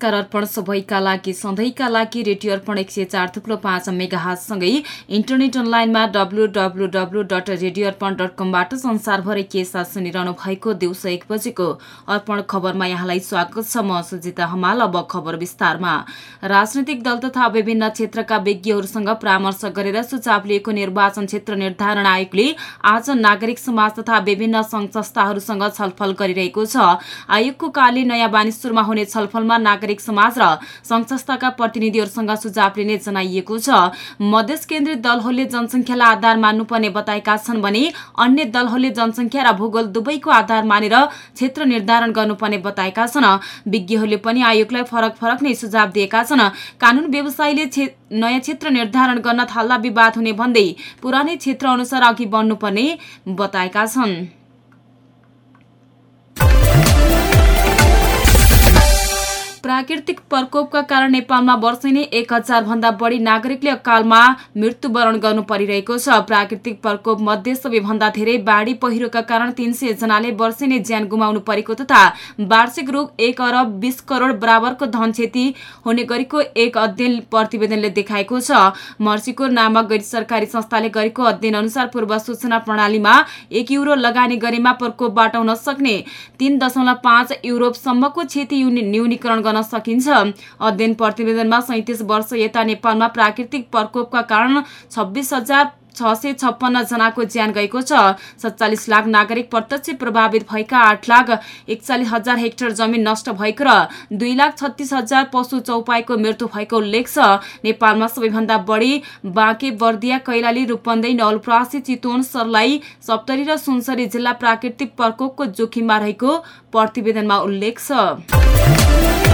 नमस्कार अर्पण सबैका लागि सधैँका लागि रेडियो अर्पण एक सय चार थुप्रो पाँच मेगाहातसँगै इन्टरनेट अनलाइनमा W W W dot radio Arpan dot कमबाट संसारभरि के साथ सुनिरहनु भएको दिउँसो एक बजेको अर्पण खबरमा यहाँलाई स्वागत छ। म सुजिता हमाल अब खबर विस्तारमा। राजनैतिक दल तथा विभिन्न क्षेत्रका विज्ञहरूसँग परामर्श गरेर सुझाव लिएको निर्वाचन क्षेत्र निर्धारण आयोगले आज नागरिक समाज तथा विभिन्न संघ संस्थाहरूसँग छलफल गरिरहेको छ। आयोगको कार्य नयाँ बानेश्वरमा हुने छलफलमा नागरिक समाज र संघ संस्थाका प्रतिनिधिहरूसँग सुझाव लिने जनाइएको छ। मधेस केन्द्रित दलहरूले जनसङ्ख्यालाई आधार मान्नुपर्ने बताएका छन् भने अन्य दलहरूले जनसङ्ख्या र भूगोल दुवैको आधार मानेर क्षेत्र निर्धारण गर्नुपर्ने बताएका छन्। विज्ञहरूले पनि आयोगलाई फरक फरक नै सुझाव दिएका छन्। कानून व्यवसायीले नयाँ क्षेत्र निर्धारण गर्न थाल्दा विवाद हुने भन्दै पुरानै क्षेत्र अनुसार अघि बढ्नुपर्ने बताएका छन्। प्राकृतिक प्रकोपका कारण नेपालमा वर्षै नै एक हजार भन्दा बढी नागरिकले अकालमा मृत्युवरण गर्नु परिरहेको छ। प्राकृतिक प्रकोप मध्ये सबैभन्दा धेरै बाढी पहिरोका कारण तीन सय जनाले वर्षै नै ज्यान गुमाउनु परेको तथा वार्षिक रोग एक अरब बिस करोड बराबरको धन क्षति हुने गरेको एक अध्ययन प्रतिवेदनले देखाएको छ। मर्सीको नामक गैर सरकारी संस्थाले गरेको अध्ययन अनुसार पूर्व सूचना प्रणालीमा एक युरो लगानी गरेमा प्रकोपबाट हुन सक्ने तीन दशमलव पाँच युरोपसम्मको क्षति न्यूनीकरण गर्न सकिन्छ। अध्ययन प्रतिवेदनमा सैतिस वर्ष यता नेपालमा प्राकृतिक प्रकोपका कारण छब्बिस हजार छ सय छप्पन्न जनाको ज्यान गएको छ। सत्तालिस लाख नागरिक प्रत्यक्ष प्रभावित भएका आठ लाख एकचालिस हजार हेक्टर जमिन नष्ट भएको र दुई लाख छत्तिस हजार पशु चौपाईको मृत्यु भएको उल्लेख छ। नेपालमा सबैभन्दा बढी बाँके बर्दिया कैलाली रूपन्दै नवलप्रासी चितवन सर्लाई सप्तरी र सुनसरी जिल्ला प्राकृतिक प्रकोपको जोखिममा रहेको प्रतिवेदनमा उल्लेख छ।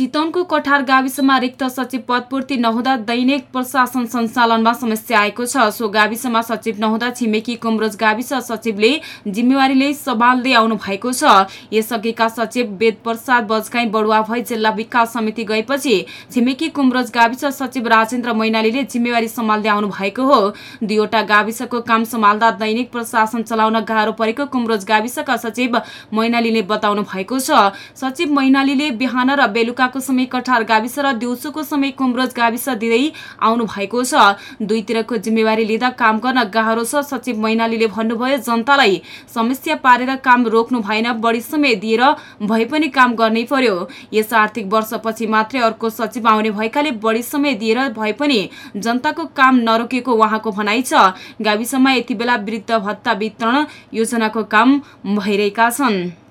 चितवनको कठार गाविसमा रिक्त सचिव पदपूर्ति नहुँदा दैनिक प्रशासन सञ्चालनमा समस्या आएको छ। सो गाविसमा सचिव नहुँदा छिमेकी कुमरोज गाविस सचिवले जिम्मेवारीले सम्हाल्दै आउनु भएको छ। यसअघिका सचिव वेद प्रसाद बजगाई बढुवा भई जिल्ला विकास समिति गएपछि छिमेकी कुमरोज गाविस सचिव राजेन्द्र मैनालीले जिम्मेवारी सम्हाल्दै आउनु भएको हो। दुईवटा गाविसको काम सम्हाल्दा दैनिक प्रशासन चलाउन गाह्रो परेको कुमरोज गाविसका सचिव मैनालीले बताउनु भएको छ। सचिव मैनालीले बिहान र बेलुका बेलाको समय कठार गाविस र दिउँसोको समय कुमरोज गाविस दिँदै आउनु भएको छ। दुईतिरको जिम्मेवारी लिँदा काम गर्न गाह्रो छ। सचिव मैनालीले भन्नुभयो जनतालाई समस्या पारेर काम रोक्नु भएन बढी समय दिएर भए पनि काम गर्नै पर्यो। यस आर्थिक वर्षपछि मात्रै अर्को सचिव आउने भएकाले बढी समय दिएर भए पनि जनताको काम नरोकेको उहाँको भनाइ छ। गाविसमा यति बेला वृद्ध भत्ता वितरण योजनाको काम भइरहेका छन्।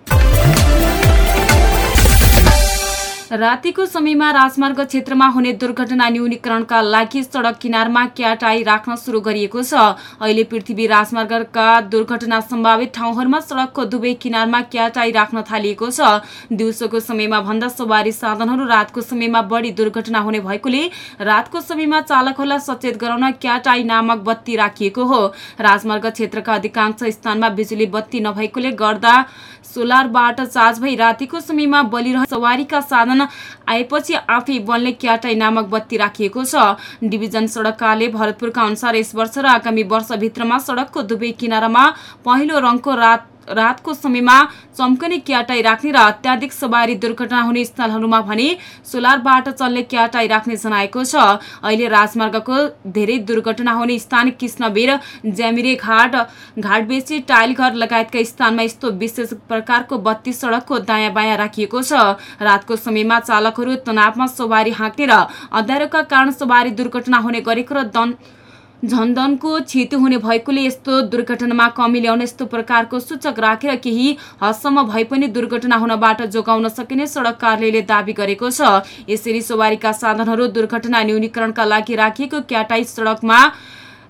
रातिको समयमा राजमार्ग क्षेत्रमा हुने दुर्घटना न्यूनीकरणका लागि सडक किनारमा क्याटाई राख्न सुरु गरिएको छ। अहिले पृथ्वी राजमार्गका दुर्घटना सम्भावित ठाउँहरूमा सडकको दुवै किनारमा क्याटाई राख्न थालिएको छ। दिउँसोको समयमा भन्दा सवारी साधनहरू रातको समयमा बढी दुर्घटना हुने भएकोले रातको समयमा चालकहरूलाई सचेत गराउन क्याटाई नामक बत्ती राखिएको हो। राजमार्ग क्षेत्रका अधिकांश स्थानमा बिजुली बत्ती नभएकोले गर्दा सोलरबाट चार्ज भई रातिको समयमा बलिरह सवारीका साधन आएपछि आफै बन्ने क्याटाई नामक बत्ती राखिएको छ। डिभिजन सडककाले भरतपुरका अनुसार यस वर्ष र आगामी वर्षभित्रमा सडकको दुवै किनारामा पहिलो रङको रात रातको समयमा चम्कने क्याटाई राख्ने र अत्याधिक सवारी दुर्घटना हुने स्थलहरूमा भने सोलरबाट चल्ने क्याटाई राख्ने जनाएको छ। अहिले राजमार्गको धेरै दुर्घटना हुने स्थान कृष्णवीर ज्यामिरे घाट घाटबेसी टाइलघर लगायतका स्थानमा यस्तो विशेष प्रकारको बत्ती सडकको दायाँ बायाँ राखिएको छ। रातको समयमा चालकहरू तनावमा सवारी हाँक्ने र अँध्यारोका कारण सवारी दुर्घटना हुने गरेको र दन झन्दनको क्षति हुने भएकोले यस्तो दुर्घटनामा कमी ल्याउने यस्तो प्रकारको सूचक राखेर केही हदसम्म भए पनि दुर्घटना हुनबाट जोगाउन सकिने सडक कार्यालयले दावी गरेको छ। यसरी सवारीका साधनहरू दुर्घटना न्यूनीकरणका लागि राखिएको क्याटाई सडकमा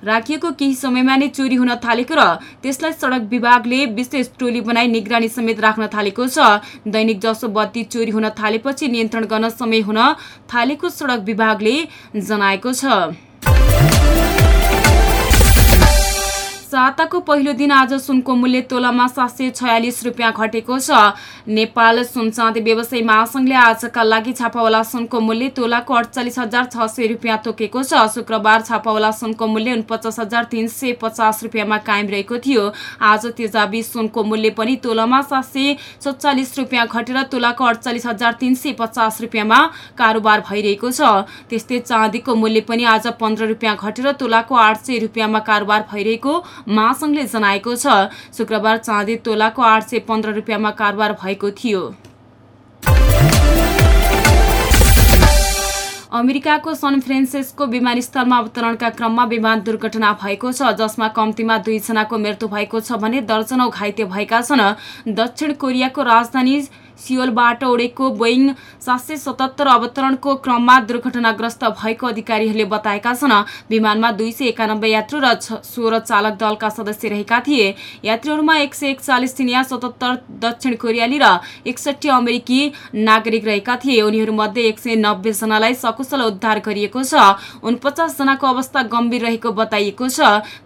राखिएको केही समयमा नै चोरी हुन थालेको र त्यसलाई सडक विभागले विशेष टोली बनाई निगरानी समेत राख्न थालेको छ। दैनिक जसो बत्ती चोरी हुन थालेपछि नियन्त्रण गर्न समय हुन थालेको सडक विभागले जनाएको छ। साताको पहिलो दिन आज सुनको मूल्य तोलामा सात सय छयालिस रुपियाँ घटेको छ। नेपाल सुन चाँदी व्यवसायी महासङ्घले आजका लागि छापावाला सुनको मूल्य तोलाको अडचालिस हजार छ सय रुपियाँ तोकेको छ। शुक्रबार छापावाला सुनको मूल्य उनपचास हजार तिन सय पचास रुपियाँमा कायम रहेको थियो। आज तेजाबी सुनको मूल्य पनि तोलामा सात सय सत्तालिस रुपियाँ घटेर तोलाको अडचालिस हजार तिन सय पचास रुपियाँमा कारोबार भइरहेको छ। त्यस्तै चाँदीको मूल्य पनि आज पन्ध्र रुपियाँ घटेर तोलाको आठ सय रुपियाँमा कारोबार भइरहेको महासंघले जनाएको छ। शुक्रबार चाँदी तोलाको आठ सय पन्ध्र रुपियाँमा कारोबार भएको थियो। अमेरिकाको सन फ्रान्सिस्को विमानस्थलमा अवतरणका क्रममा विमान दुर्घटना भएको छ जसमा कम्तीमा दुईजनाको मृत्यु भएको छ भने दर्जनौ घाइते भएका छन्। दक्षिण कोरियाको राजधानी सियोलबाट उडेको बोइङ सात सय सतहत्तर अवतरणको क्रममा दुर्घटनाग्रस्त भएको अधिकारीहरूले बताएका छन्। विमानमा दुई सय एकानब्बे यात्रु र सोह्र चालक दलका सदस्य रहेका थिए। यात्रीहरूमा एक सय एकचालिस चिनिया सतहत्तर दक्षिण कोरियाली र एकसठी अमेरिकी नागरिक रहेका थिए। उनीहरूमध्ये एक सय नब्बेजनालाई सकुशल उद्धार गरिएको छ। उनपचासजनाको अवस्था गम्भीर रहेको बताइएको छ।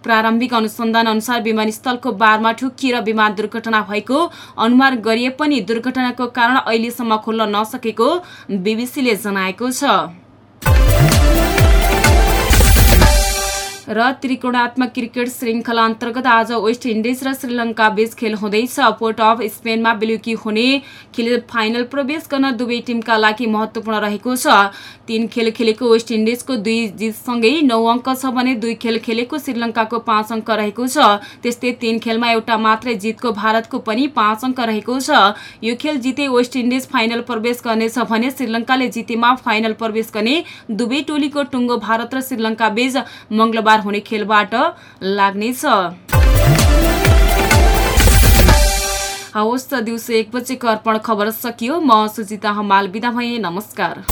प्रारम्भिक अनुसन्धान अनुसार विमानस्थलको बारमा ठुकिएर विमान दुर्घटना भएको अनुमान गरिए पनि दुर्घटनाको कारण अहिलेसम्म खुल्न नसकेको बिबिसीले जनाएको छ। र त्रिकोणात्मक क्रिकेट श्रृङ्खला अन्तर्गत आज वेस्ट इन्डिज र श्रीलङ्का बीच खेल हुँदैछ। पोर्ट अफ स्पेनमा बेलुकी हुने खेल फाइनल प्रवेश गर्न दुवै टिमका लागि महत्त्वपूर्ण रहेको छ। तीन खेल खेलेको वेस्ट इन्डिजको दुई जितसँगै नौ अङ्क छ भने दुई खेल खेलेको श्रीलङ्काको पाँच अङ्क रहेको छ। त्यस्तै तीन खेलमा एउटा मात्रै जितको भारतको पनि पाँच अङ्क रहेको छ। यो खेल जिते वेस्ट इन्डिज फाइनल प्रवेश गर्नेछ भने श्रीलङ्काले जितेमा फाइनल प्रवेश गर्ने दुवै टोलीको टुङ्गो भारत र श्रीलङ्का बीच मङ्गलबार शुक्रबार हुने खेलबाट लाग्नेछ। हवस् त दिउँसो एक बजेको अर्पण खबर सकियो। म सुजिता हमाल बिदा भएँ। नमस्कार।